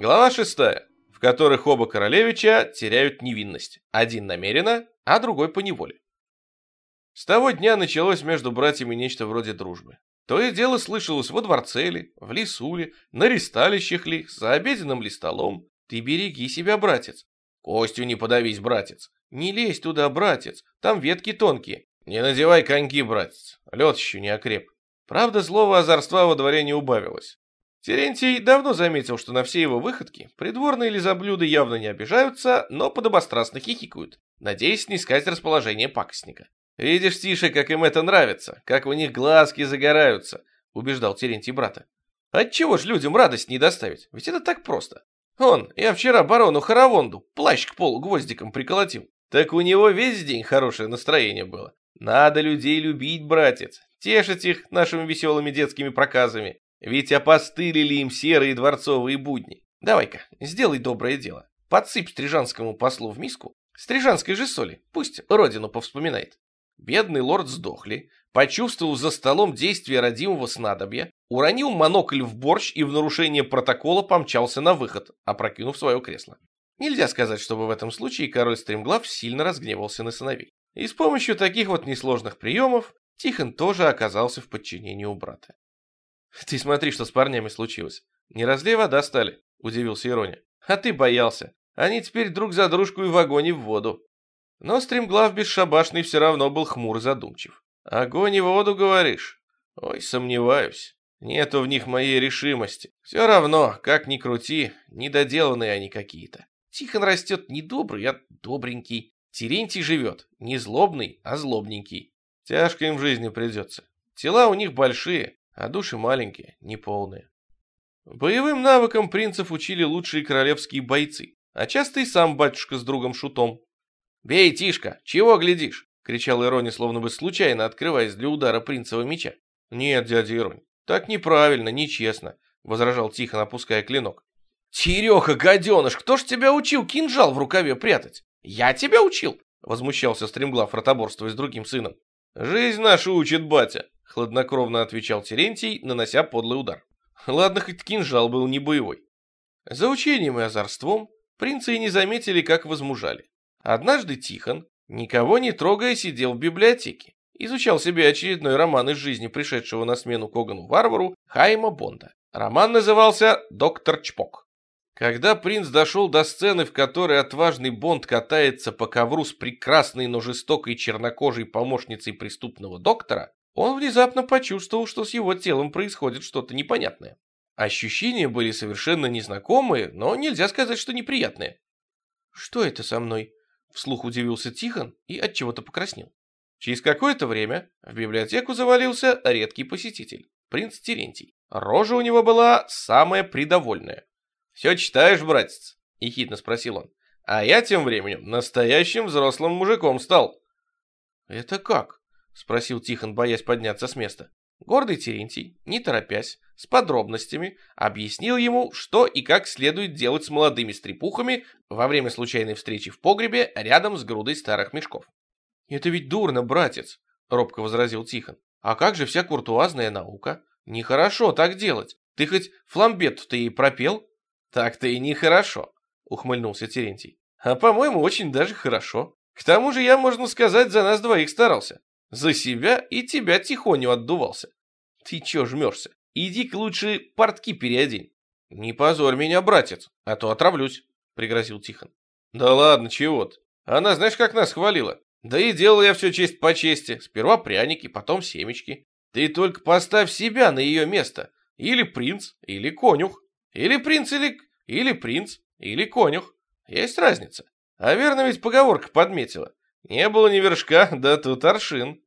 Глава шестая, в которых оба королевича теряют невинность. Один намеренно, а другой по неволе. С того дня началось между братьями нечто вроде дружбы. То и дело слышалось во дворце ли, в лесу ли, на ристалищах ли, за обеденным ли столом. Ты береги себя, братец. Костю не подавись, братец. Не лезь туда, братец, там ветки тонкие. Не надевай коньки, братец, лед еще не окреп. Правда, злого озорства во дворе не убавилось. Терентий давно заметил, что на все его выходки придворные лизоблюды явно не обижаются, но подобострастно хихикают, надеясь снискать расположение пакостника. «Видишь, Тише, как им это нравится, как у них глазки загораются», — убеждал Терентий брата. «Отчего ж людям радость не доставить? Ведь это так просто. Он, я вчера барону Харавонду плащ к полу гвоздиком приколотил. Так у него весь день хорошее настроение было. Надо людей любить, братец, тешить их нашими веселыми детскими проказами. Ведь опостылили им серые дворцовые будни. Давай-ка, сделай доброе дело. Подсыпь стрижанскому послу в миску стрижанской же соли, пусть родину повспоминает. Бедный лорд сдохли, почувствовал за столом действие родимого снадобья, уронил монокль в борщ и в нарушение протокола помчался на выход, опрокинув свое кресло. Нельзя сказать, чтобы в этом случае король Стремглав сильно разгневался на сыновей. И с помощью таких вот несложных приемов Тихон тоже оказался в подчинении у брата. «Ты смотри, что с парнями случилось. Не разлей вода стали», — удивился Ироня. «А ты боялся. Они теперь друг за дружку и в огонь и в воду». Но стремглав бесшабашный все равно был хмур и задумчив. «Огонь и воду, говоришь? Ой, сомневаюсь. Нету в них моей решимости. Все равно, как ни крути, недоделанные они какие-то. Тихон растет не добрый, а добренький. Терентий живет не злобный, а злобненький. Тяжко им в жизни придется. Тела у них большие, а души маленькие, неполные. Боевым навыкам принцев учили лучшие королевские бойцы, а часто и сам батюшка с другом Шутом. «Бей, Тишка, чего глядишь?» — кричал Ирони, словно бы случайно открываясь для удара принцева меча. «Нет, дядя Иронь, так неправильно, нечестно», — возражал Тихон, опуская клинок. «Тереха, гаденыш, кто ж тебя учил кинжал в рукаве прятать? Я тебя учил!» — возмущался стремглав, ротоборствуя с другим сыном. «Жизнь наша учит, батя», хладнокровно отвечал Терентий, нанося подлый удар. Ладно, хоть кинжал был не боевой. За учением и озорством принцы и не заметили, как возмужали. Однажды Тихон, никого не трогая, сидел в библиотеке. Изучал себе очередной роман из жизни пришедшего на смену Когану-варвару Хайма Бонда. Роман назывался «Доктор Чпок». Когда принц дошел до сцены, в которой отважный Бонд катается по ковру с прекрасной, но жестокой чернокожей помощницей преступного доктора, он внезапно почувствовал, что с его телом происходит что-то непонятное. Ощущения были совершенно незнакомые, но нельзя сказать, что неприятные. «Что это со мной?» — вслух удивился Тихон и от чего то покраснел. Через какое-то время в библиотеку завалился редкий посетитель, принц Терентий. Рожа у него была самая придовольная. «Все читаешь, братец?» — ехидно спросил он. «А я тем временем настоящим взрослым мужиком стал». «Это как?» — спросил Тихон, боясь подняться с места. Гордый Терентий, не торопясь, с подробностями, объяснил ему, что и как следует делать с молодыми стрепухами во время случайной встречи в погребе рядом с грудой старых мешков. «Это ведь дурно, братец», — робко возразил Тихон. «А как же вся куртуазная наука? Нехорошо так делать. Ты хоть фламбет-то ей пропел?» «Так-то и нехорошо», — ухмыльнулся Терентий. «А по-моему, очень даже хорошо. К тому же я, можно сказать, за нас двоих старался. За себя и тебя тихоню отдувался. Ты чё жмешься? Иди-ка лучше портки переодень. Не позорь меня, братец, а то отравлюсь, пригрозил Тихон. Да ладно, чего ты? Она знаешь, как нас хвалила? Да и делал я все честь по чести. Сперва пряники, потом семечки. Ты только поставь себя на ее место. Или принц, или конюх. Или принц, или... Или принц, или конюх. Есть разница. А верно ведь поговорка подметила. Не было ни вершка, да тут аршин.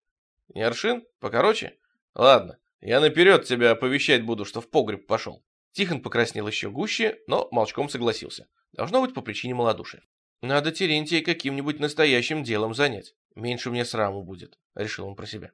Не аршин? Покороче? Ладно, я наперед тебя оповещать буду, что в погреб пошел. Тихон покраснел еще гуще, но молчком согласился. Должно быть по причине малодушия. Надо Терентия каким-нибудь настоящим делом занять. Меньше мне сраму будет, решил он про себя.